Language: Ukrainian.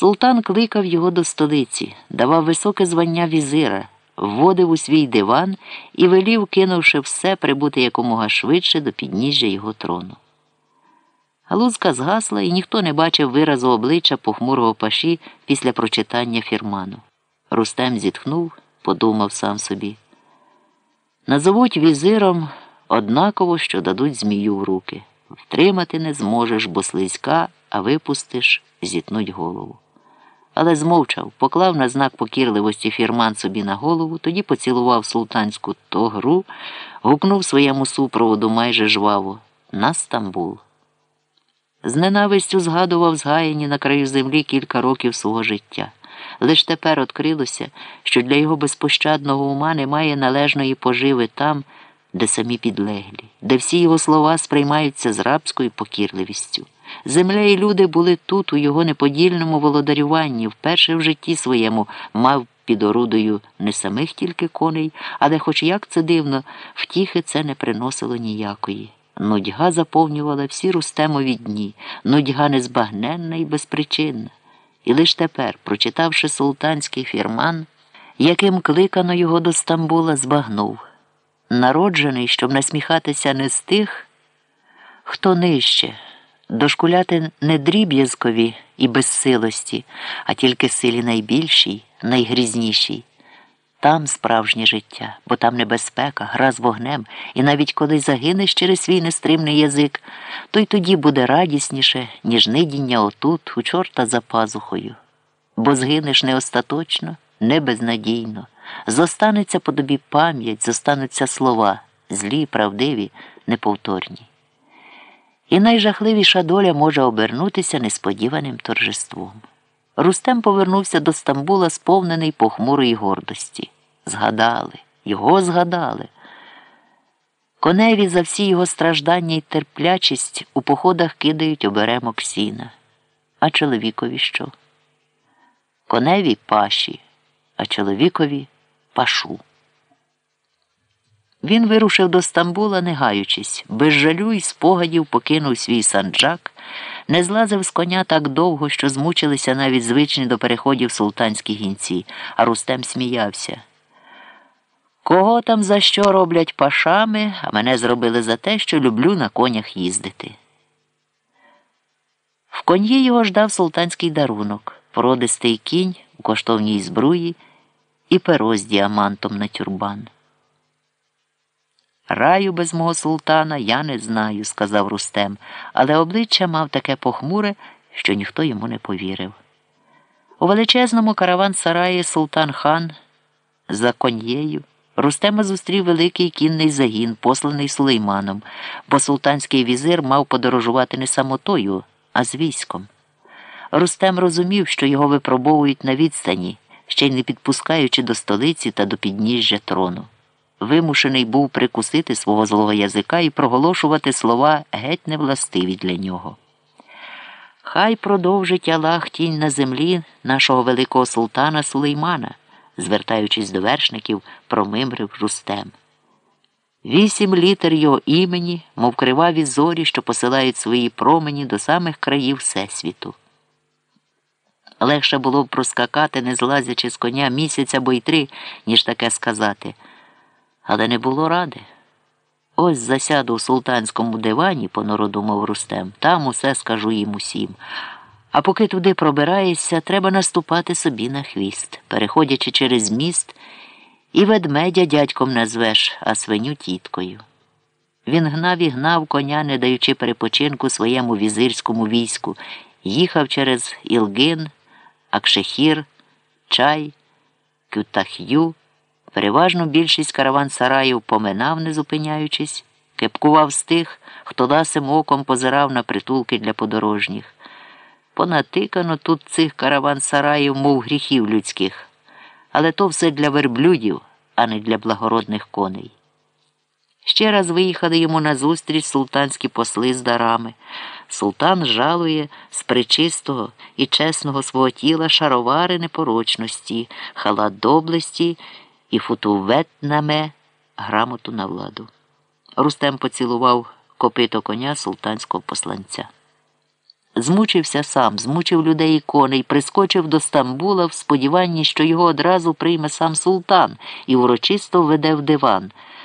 Султан кликав його до столиці, давав високе звання візира, вводив у свій диван і велів, кинувши все, прибути якомога швидше до підніжжя його трону. Галузка згасла, і ніхто не бачив виразу обличчя похмурого паші після прочитання фірману. Рустем зітхнув, подумав сам собі. Назовуть візиром однаково, що дадуть змію в руки. Втримати не зможеш, бо слизька, а випустиш, зітнуть голову. Але змовчав, поклав на знак покірливості фірман собі на голову, тоді поцілував султанську тогру, гукнув своєму супроводу майже жваво на Стамбул. З ненавистю згадував згаяні на краю землі кілька років свого життя. Лиш тепер відкрилося, що для його безпощадного ума немає належної поживи там, де самі підлеглі, де всі його слова сприймаються з рабською покірливістю. Земля і люди були тут, у його неподільному володарюванні, вперше в житті своєму мав під орудою не самих тільки коней, але, хоч як це дивно, втіхи це не приносило ніякої. Нудьга заповнювала всі рустемові дні, нудьга незбагненна і безпричинна. І лиш тепер, прочитавши султанський фірман, яким кликано його до Стамбула, збагнув народжений, щоб насміхатися не з тих, хто нижче, дошкуляти не дріб'язкові і безсилості, а тільки силі найбільшій, найгрізнішій. Там справжнє життя, бо там небезпека, гра з вогнем, і навіть коли загинеш через свій нестримний язик, то й тоді буде радісніше, ніж нидіння отут, у чорта за пазухою. Бо згинеш не остаточно, не безнадійно. Зостанеться по тобі пам'ять, зостануться слова, злі, правдиві, неповторні. І найжахливіша доля може обернутися несподіваним торжеством. Рустем повернувся до Стамбула, сповнений похмурої гордості. Згадали, його згадали. Коневі за всі його страждання й терплячість у походах кидають оберемок сіна. А чоловікові що? Коневі паші, а чоловікові пашу. Він вирушив до Стамбула, не гаючись, без жалю й спогадів покинув свій санджак, не злазив з коня так довго, що змучилися навіть звичні до переходів султанські гінці, а Рустем сміявся. Кого там за що роблять пашами, а мене зробили за те, що люблю на конях їздити. В коньї його ждав султанський дарунок, породистий кінь у коштовній збруї і перо з діамантом на тюрбан. Раю без мого султана я не знаю, сказав Рустем, але обличчя мав таке похмуре, що ніхто йому не повірив. У величезному караван сараї Султан хан за коньєю Рустема зустрів великий кінний загін, посланий сулейманом, бо султанський візир мав подорожувати не самотою, а з військом. Рустем розумів, що його випробовують на відстані, ще й не підпускаючи до столиці та до підніжжя трону вимушений був прикусити свого злого язика і проголошувати слова геть невластиві для нього. Хай продовжить Аллах тінь на землі нашого великого султана Сулеймана, звертаючись до вершників, промимрив Рустем. Вісім літер його імені, мов криваві зорі, що посилають свої промені до самих країв Всесвіту. Легше було б проскакати, не злазячи з коня місяця або й три, ніж таке сказати але не було ради. Ось засяду у султанському дивані, понуро думав Рустем, там усе скажу їм усім. А поки туди пробираєшся, треба наступати собі на хвіст, переходячи через міст, і ведмедя дядьком назвеш, а свиню тіткою. Він гнав і гнав коня, не даючи перепочинку своєму візирському війську, їхав через Ілгин, Акшехір, Чай, Кютах'ю. Переважну більшість караван сараїв поминав, не зупиняючись, кепкував з тих, хто ласим оком позирав на притулки для подорожніх. Понатикано тут цих караван сараїв, мов гріхів людських, але то все для верблюдів, а не для благородних коней. Ще раз виїхали йому назустріч султанські посли з дарами. Султан жалує з причистого і чесного свого тіла шаровари непорочності, халат доблесті і футуветнаме грамоту на владу. Рустем поцілував копито коня султанського посланця. Змучився сам, змучив людей і коней, прискочив до Стамбула в сподіванні, що його одразу прийме сам султан і урочисто введе в диван.